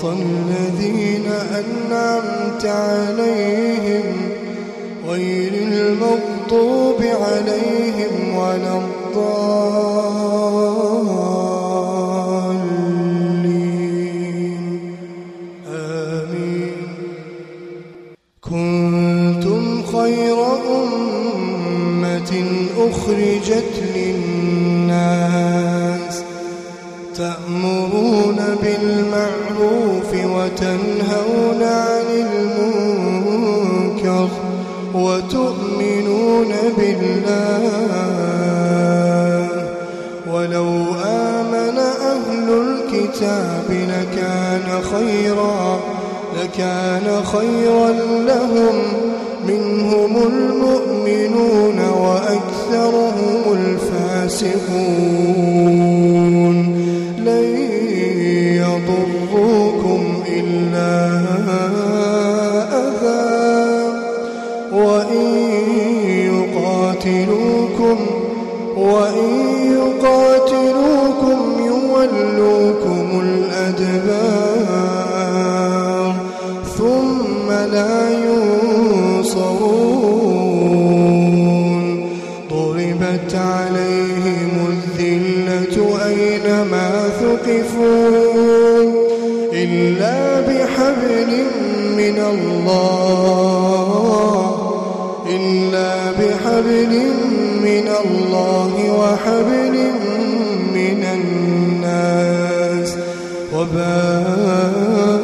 صراط الذين أنعمت عليهم غير المغضوب عليهم ولا الضالين. آمين. كنتم خير أمة أخرجت للناس تأمرون بالمعروف وتنهون عن المنكر وتؤمنون بالله. ولو آمن أهل الكتاب لكان خيرا لكان خيرا لهم. منهم لا ينصرون. ضربت عليهم الذلة أينما ثقفوا. إلا بحبل من الله. إلا بحبل من الله وحبل من الناس. وباءوا